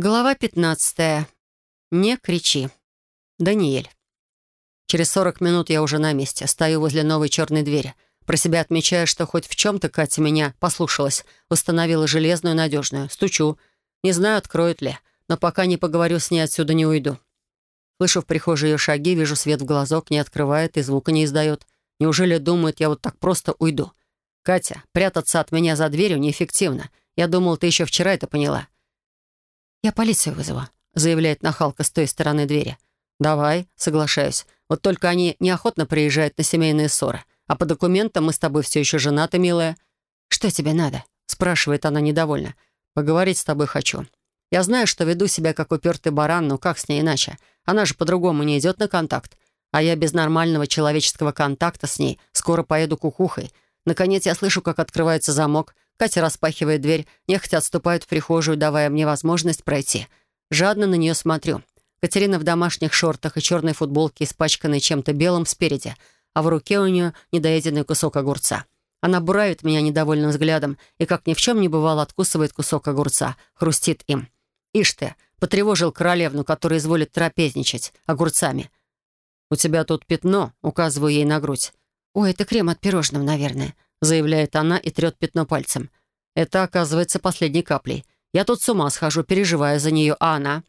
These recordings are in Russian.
Глава 15. Не кричи. Даниэль. Через 40 минут я уже на месте. Стою возле новой черной двери. Про себя отмечаю, что хоть в чем-то Катя меня послушалась. Установила железную, надежную. Стучу. Не знаю, откроет ли. Но пока не поговорю с ней, отсюда не уйду. Слышу в прихожей ее шаги, вижу свет в глазок, не открывает и звука не издает. Неужели думает, я вот так просто уйду? Катя, прятаться от меня за дверью неэффективно. Я думал, ты еще вчера это поняла. «Я полицию вызову», — заявляет нахалка с той стороны двери. «Давай», — соглашаюсь. «Вот только они неохотно приезжают на семейные ссоры. А по документам мы с тобой все еще женаты, милая». «Что тебе надо?» — спрашивает она недовольно. «Поговорить с тобой хочу. Я знаю, что веду себя как упертый баран, но как с ней иначе? Она же по-другому не идет на контакт. А я без нормального человеческого контакта с ней скоро поеду кукухой. Наконец я слышу, как открывается замок, Катя распахивает дверь, нехотя отступает в прихожую, давая мне возможность пройти. Жадно на нее смотрю. Катерина в домашних шортах и черной футболке, испачканной чем-то белым спереди, а в руке у нее недоеденный кусок огурца. Она буравит меня недовольным взглядом и, как ни в чем не бывало, откусывает кусок огурца, хрустит им. «Ишь ты, потревожил королевну, которая изволит трапезничать, огурцами. «У тебя тут пятно», — указываю ей на грудь. «Ой, это крем от пирожного, наверное», заявляет она и трет пятно пальцем. Это оказывается последней каплей. Я тут с ума схожу, переживаю за нее, а она...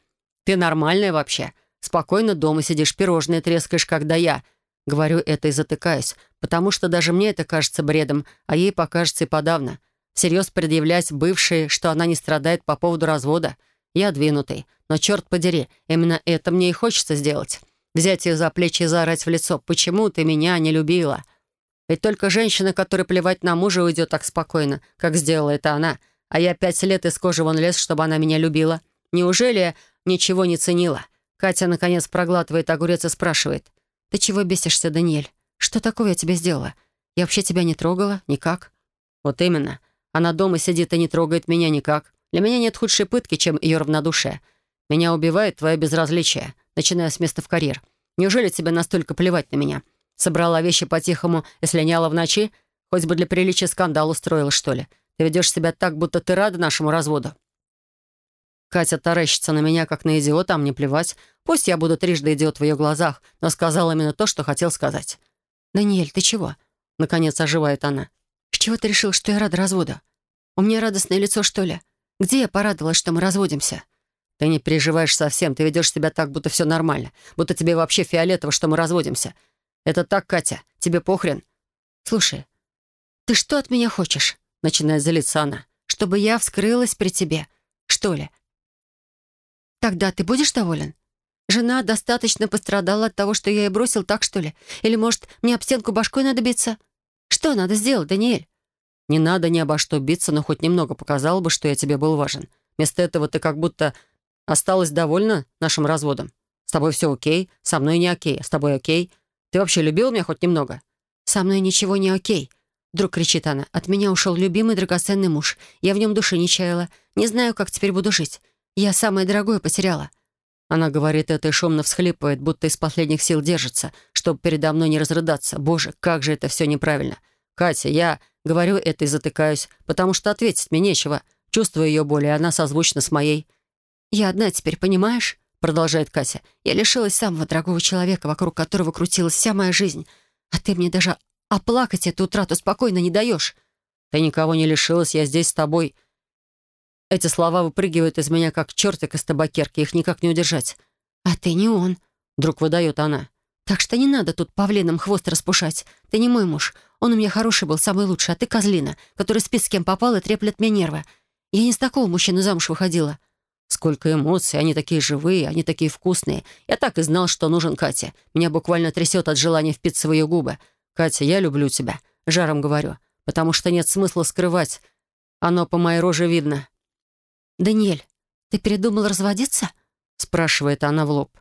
Ты нормальная вообще? Спокойно дома сидишь, пирожные трескаешь, когда я... Говорю это и затыкаюсь, потому что даже мне это кажется бредом, а ей покажется и подавно. Всерьез предъявлять бывшей, что она не страдает по поводу развода. Я двинутый. Но, черт подери, именно это мне и хочется сделать. Взять ее за плечи и заорать в лицо. «Почему ты меня не любила?» Ведь только женщина, которая плевать на мужа, уйдет так спокойно, как сделала это она. А я пять лет из кожи вон лез, чтобы она меня любила. Неужели ничего не ценила? Катя, наконец, проглатывает огурец и спрашивает. «Ты чего бесишься, Даниэль? Что такого я тебе сделала? Я вообще тебя не трогала? Никак?» «Вот именно. Она дома сидит и не трогает меня никак. Для меня нет худшей пытки, чем ее равнодушие. Меня убивает твое безразличие, начиная с места в карьер. Неужели тебе настолько плевать на меня?» Собрала вещи по-тихому и слиняла в ночи? Хоть бы для приличия скандал устроила, что ли. Ты ведешь себя так, будто ты рада нашему разводу». Катя таращится на меня, как на идиота, а мне плевать. Пусть я буду трижды идиот в ее глазах, но сказал именно то, что хотел сказать. «Даниэль, ты чего?» Наконец оживает она. «С чего ты решил, что я рада разводу? У меня радостное лицо, что ли? Где я порадовалась, что мы разводимся?» «Ты не переживаешь совсем. Ты ведешь себя так, будто все нормально. Будто тебе вообще фиолетово, что мы разводимся. «Это так, Катя? Тебе похрен?» «Слушай, ты что от меня хочешь?» Начинает злиться она. «Чтобы я вскрылась при тебе, что ли?» «Тогда ты будешь доволен? Жена достаточно пострадала от того, что я ей бросил, так что ли? Или, может, мне об стенку башкой надо биться? Что надо сделать, Даниэль?» «Не надо ни обо что биться, но хоть немного показал бы, что я тебе был важен. Вместо этого ты как будто осталась довольна нашим разводом. С тобой все окей, со мной не окей, а с тобой окей. Ты вообще любил меня хоть немного?» «Со мной ничего не окей», — вдруг кричит она. «От меня ушел любимый драгоценный муж. Я в нем души не чаяла. Не знаю, как теперь буду жить. Я самое дорогое потеряла». Она говорит это и шумно всхлипывает, будто из последних сил держится, чтобы передо мной не разрыдаться. Боже, как же это все неправильно. «Катя, я говорю это и затыкаюсь, потому что ответить мне нечего. Чувствую ее боль, и она созвучна с моей». «Я одна теперь, понимаешь?» Продолжает Катя. «Я лишилась самого дорогого человека, вокруг которого крутилась вся моя жизнь. А ты мне даже оплакать эту утрату спокойно не даешь». «Ты никого не лишилась, я здесь с тобой». Эти слова выпрыгивают из меня, как чертик из табакерки, их никак не удержать. «А ты не он», — вдруг выдает она. «Так что не надо тут павлином хвост распушать. Ты не мой муж. Он у меня хороший был, самый лучший, а ты козлина, который спит с кем попал и треплет мне нервы. Я не с такого мужчины замуж выходила. Сколько эмоций, они такие живые, они такие вкусные. Я так и знал, что нужен Катя. Меня буквально трясет от желания впиться в ее губы. «Катя, я люблю тебя», — жаром говорю, потому что нет смысла скрывать. Оно по моей роже видно. «Даниэль, ты передумал разводиться?» — спрашивает она в лоб.